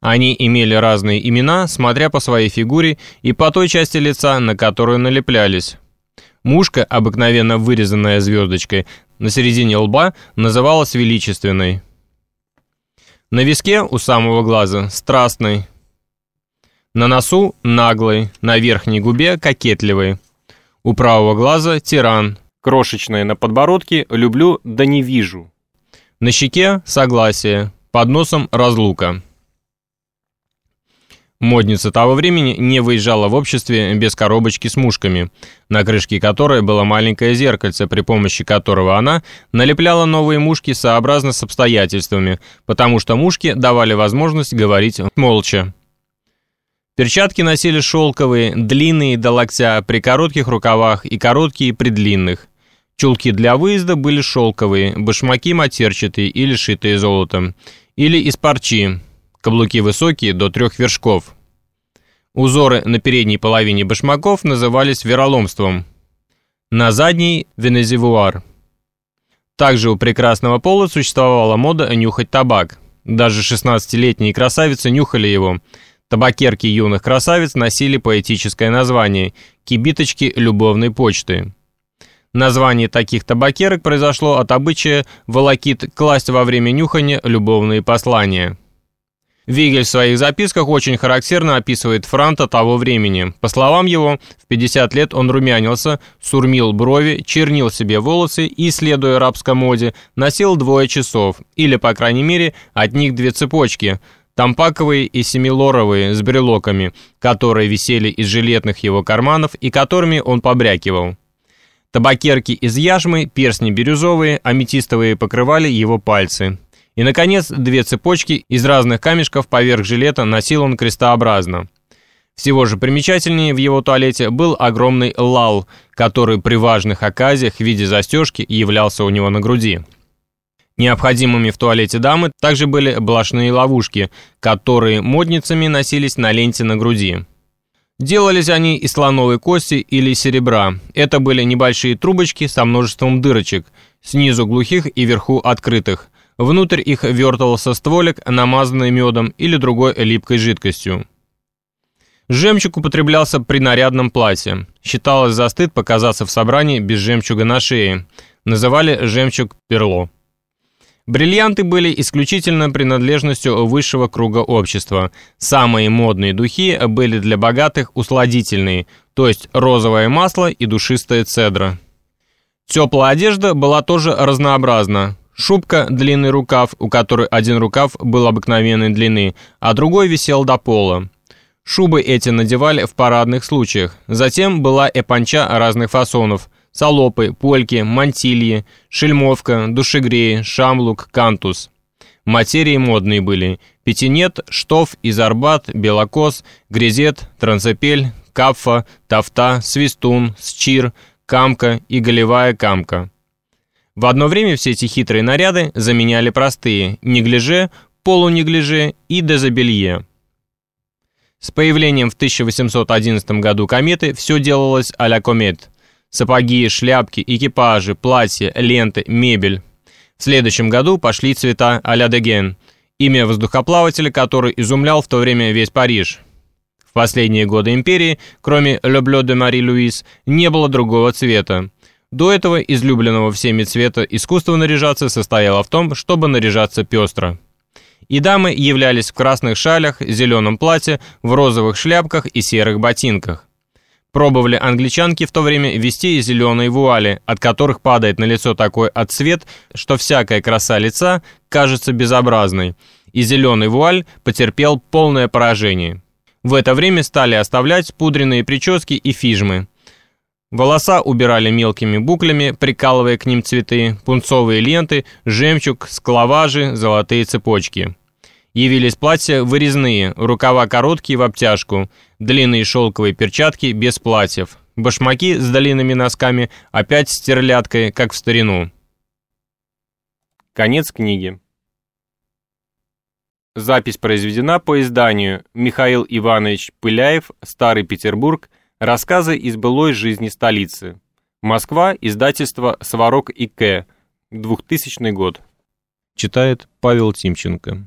Они имели разные имена, смотря по своей фигуре и по той части лица, на которую налеплялись. Мушка, обыкновенно вырезанная звездочкой, на середине лба называлась величественной. На виске у самого глаза – страстный. На носу – наглый, на верхней губе – кокетливый. У правого глаза – тиран. Крошечное на подбородке «люблю, да не вижу». На щеке – согласие, под носом – разлука. Модница того времени не выезжала в обществе без коробочки с мушками, на крышке которой было маленькое зеркальце, при помощи которого она налепляла новые мушки сообразно с обстоятельствами, потому что мушки давали возможность говорить молча. Перчатки носили шелковые, длинные до локтя, при коротких рукавах и короткие при длинных. Чулки для выезда были шелковые, башмаки матерчатые или шитые золотом, или из парчи, Каблуки высокие, до трех вершков. Узоры на передней половине башмаков назывались вероломством. На задней – венезивуар. Также у прекрасного пола существовала мода нюхать табак. Даже 16-летние красавицы нюхали его. Табакерки юных красавиц носили поэтическое название – кибиточки любовной почты. Название таких табакерок произошло от обычая волокит класть во время нюхания любовные послания. Вигель в своих записках очень характерно описывает Франта того времени. По словам его, в 50 лет он румянился, сурмил брови, чернил себе волосы и, следуя рабской моде, носил двое часов, или, по крайней мере, от них две цепочки – тампаковые и семилоровые с брелоками, которые висели из жилетных его карманов и которыми он побрякивал. Табакерки из яшмы, перстни бирюзовые, аметистовые покрывали его пальцы. И, наконец, две цепочки из разных камешков поверх жилета носил он крестообразно. Всего же примечательнее в его туалете был огромный лал, который при важных оказиях в виде застежки являлся у него на груди. Необходимыми в туалете дамы также были блошные ловушки, которые модницами носились на ленте на груди. Делались они из слоновой кости или серебра. Это были небольшие трубочки со множеством дырочек, снизу глухих и вверху открытых, Внутрь их вертывался стволик, намазанный медом или другой липкой жидкостью. Жемчуг употреблялся при нарядном платье. Считалось за стыд показаться в собрании без жемчуга на шее. Называли жемчуг перло. Бриллианты были исключительно принадлежностью высшего круга общества. Самые модные духи были для богатых усладительные, то есть розовое масло и душистая цедра. Теплая одежда была тоже разнообразна. Шубка – длинный рукав, у которой один рукав был обыкновенной длины, а другой висел до пола. Шубы эти надевали в парадных случаях. Затем была эпанча разных фасонов – салопы, польки, мантильи, шельмовка, душегреи, шамлук, кантус. Материи модные были – пятинет, штоф, изарбат, белокос, грезет, транцепель, капфа, тафта, свистун, счир, камка и голевая камка. В одно время все эти хитрые наряды заменяли простые неглиже, полунеглиже и дезобелье. С появлением в 1811 году кометы все делалось а-ля комет. Сапоги, шляпки, экипажи, платья, ленты, мебель. В следующем году пошли цвета а-ля Деген, имя воздухоплавателя, который изумлял в то время весь Париж. В последние годы империи, кроме «Le Bleu de Marie-Louise», не было другого цвета. До этого излюбленного всеми цвета искусство наряжаться состояло в том, чтобы наряжаться пестро. И дамы являлись в красных шалях, зеленом платье, в розовых шляпках и серых ботинках. Пробовали англичанки в то время вести зеленые вуали, от которых падает на лицо такой отцвет, что всякая краса лица кажется безобразной, и зеленый вуаль потерпел полное поражение. В это время стали оставлять пудренные прически и фижмы. Волоса убирали мелкими буклями, прикалывая к ним цветы, пунцовые ленты, жемчуг, склаважи, золотые цепочки. Явились платья вырезные, рукава короткие в обтяжку, длинные шелковые перчатки без платьев, башмаки с длинными носками, опять с как в старину. Конец книги. Запись произведена по изданию Михаил Иванович Пыляев, Старый Петербург, Рассказы из былой жизни столицы. Москва, издательство «Сварог и К», 2000 год. Читает Павел Тимченко.